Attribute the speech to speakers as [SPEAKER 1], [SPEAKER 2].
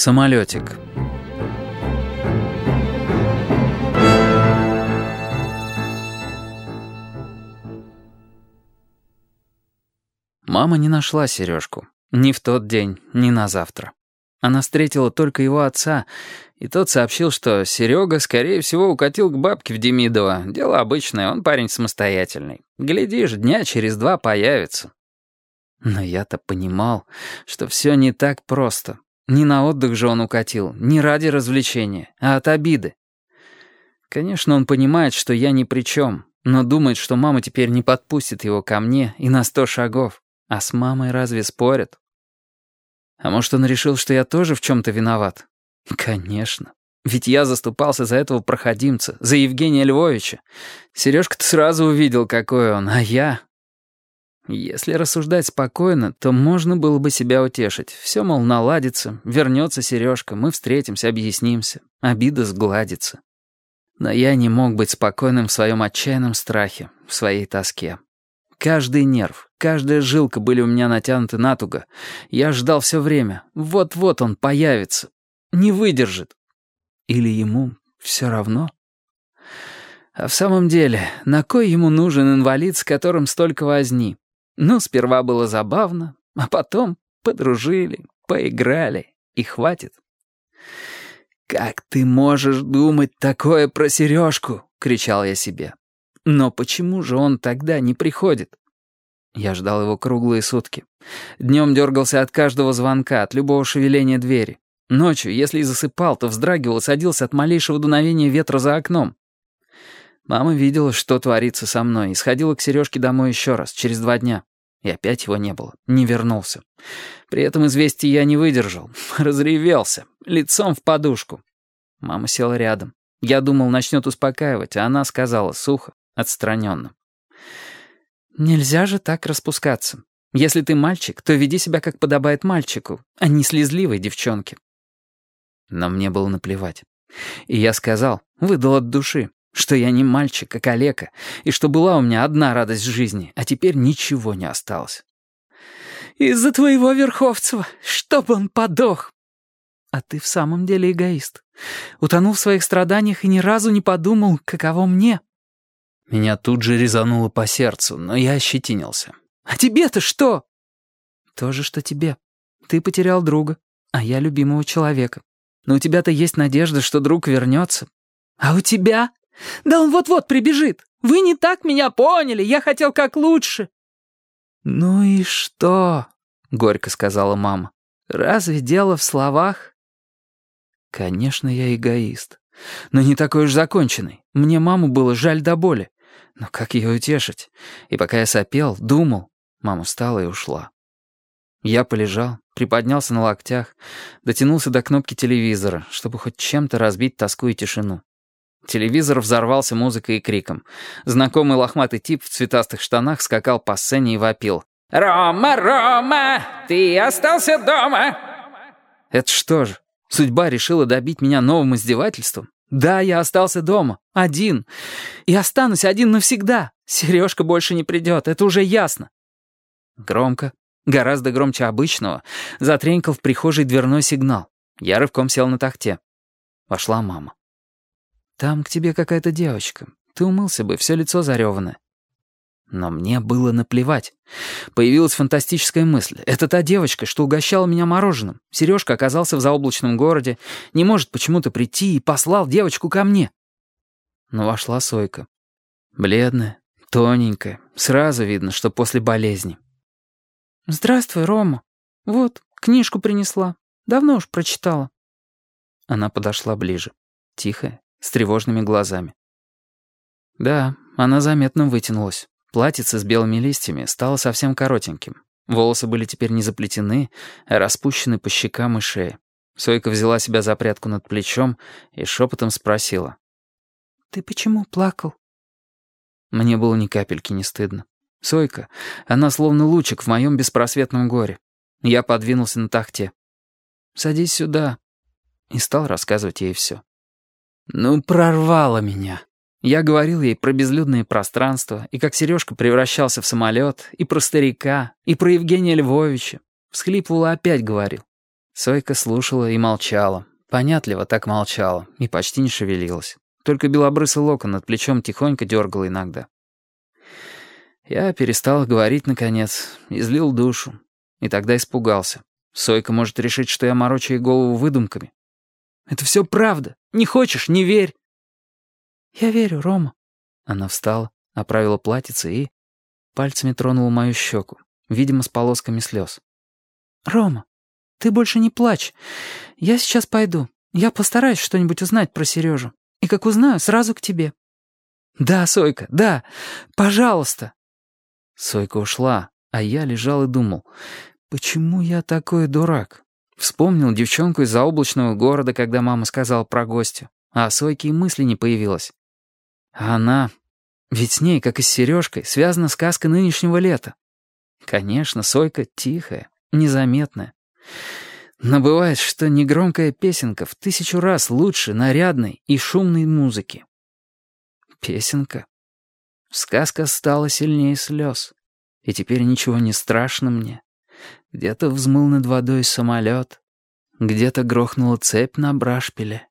[SPEAKER 1] Самолетик. Мама не нашла сережку. Ни в тот день, ни на завтра. Она встретила только его отца, и тот сообщил, что Серега, скорее всего, укатил к бабке в Демидово. Дело обычное, он парень самостоятельный. Глядишь, дня через два появится. Но я-то понимал, что все не так просто. Не на отдых же он укатил, не ради развлечения, а от обиды. Конечно, он понимает, что я ни при чем, но думает, что мама теперь не подпустит его ко мне и на сто шагов. А с мамой разве спорят? А может, он решил, что я тоже в чем-то виноват? Конечно. Ведь я заступался за этого проходимца, за Евгения Львовича. Сережка-то сразу увидел, какой он, а я... Если рассуждать спокойно, то можно было бы себя утешить. Все, мол, наладится, вернется Сережка, мы встретимся, объяснимся, обида сгладится. Но я не мог быть спокойным в своем отчаянном страхе, в своей тоске. Каждый нерв, каждая жилка были у меня натянуты натуго. Я ждал все время. Вот-вот он появится. Не выдержит. Или ему все равно? А в самом деле, на кой ему нужен инвалид, с которым столько возни? Ну, сперва было забавно, а потом подружили, поиграли, и хватит. «Как ты можешь думать такое про сережку?» — кричал я себе. Но почему же он тогда не приходит? Я ждал его круглые сутки. Днем дергался от каждого звонка, от любого шевеления двери. Ночью, если и засыпал, то вздрагивал и садился от малейшего дуновения ветра за окном. Мама видела, что творится со мной, и сходила к Сережке домой еще раз, через два дня. И опять его не было, не вернулся. При этом известие я не выдержал, разревелся, лицом в подушку. Мама села рядом. Я думал, начнет успокаивать, а она сказала сухо отстраненным. «Нельзя же так распускаться. Если ты мальчик, то веди себя, как подобает мальчику, а не слезливой девчонке». Но мне было наплевать. И я сказал, выдал от души, что я не мальчик, а калека, и что была у меня одна радость жизни, а теперь ничего не осталось. «Из-за твоего Верховцева, чтоб он подох!» «А ты в самом деле эгоист. Утонул в своих страданиях и ни разу не подумал, каково мне». Меня тут же резануло по сердцу, но я ощетинился. «А тебе-то что?» «То же, что тебе. Ты потерял друга, а я любимого человека. Но у тебя-то есть надежда, что друг вернется. А у тебя? Да он вот-вот прибежит. Вы не так меня поняли, я хотел как лучше». «Ну и что?» — горько сказала мама. «Разве дело в словах?» «Конечно, я эгоист. Но не такой уж законченный. Мне маму было жаль до боли. Но как ее утешить? И пока я сопел, думал, мама встала и ушла. Я полежал, приподнялся на локтях, дотянулся до кнопки телевизора, чтобы хоть чем-то разбить тоску и тишину. Телевизор взорвался музыкой и криком. Знакомый лохматый тип в цветастых штанах скакал по сцене и вопил. «Рома, Рома, ты остался дома!» Это что же, судьба решила добить меня новым издевательством? Да, я остался дома, один. И останусь один навсегда. Сережка больше не придет, это уже ясно. Громко, гораздо громче обычного, затренькал в прихожей дверной сигнал. Я рывком сел на тахте. Вошла мама. «Там к тебе какая-то девочка. Ты умылся бы, все лицо зареванное». Но мне было наплевать. Появилась фантастическая мысль. Это та девочка, что угощала меня мороженым. Сережка оказался в заоблачном городе, не может почему-то прийти и послал девочку ко мне. Но вошла Сойка. Бледная, тоненькая, сразу видно, что после болезни. «Здравствуй, Рома. Вот, книжку принесла. Давно уж прочитала». Она подошла ближе, тихая, с тревожными глазами. Да, она заметно вытянулась. Платьице с белыми листьями стало совсем коротеньким. Волосы были теперь не заплетены, а распущены по щекам и шее. Сойка взяла себя за прядку над плечом и шепотом спросила. «Ты почему плакал?» Мне было ни капельки не стыдно. Сойка, она словно лучик в моем беспросветном горе. Я подвинулся на тахте. «Садись сюда», и стал рассказывать ей все. Ну, прорвало меня. Я говорил ей про безлюдные пространства, и как Сережка превращался в самолет, и про старика, и про Евгения Львовича. Всхлипывала опять говорил. Сойка слушала и молчала. Понятливо так молчала и почти не шевелилась. Только белобрысый локон над плечом тихонько дергал иногда. Я перестал говорить, наконец, излил душу. И тогда испугался. Сойка может решить, что я морочу ей голову выдумками. «Это все правда. Не хочешь — не верь». «Я верю, Рома». Она встала, оправила платьице и... Пальцами тронула мою щеку, видимо, с полосками слез. «Рома, ты больше не плачь. Я сейчас пойду. Я постараюсь что-нибудь узнать про Сережу. И как узнаю, сразу к тебе». «Да, Сойка, да. Пожалуйста». Сойка ушла, а я лежал и думал, почему я такой дурак? Вспомнил девчонку из заоблачного города, когда мама сказала про гостю, а о Сойке и мысли не появилось. А она... Ведь с ней, как и с Сережкой, связана сказка нынешнего лета. Конечно, Сойка тихая, незаметная. Но бывает, что негромкая песенка в тысячу раз лучше нарядной и шумной музыки. Песенка. Сказка стала сильнее слез. И теперь ничего не страшно мне. Где-то взмыл над водой самолет, где-то грохнула цепь на брашпиле.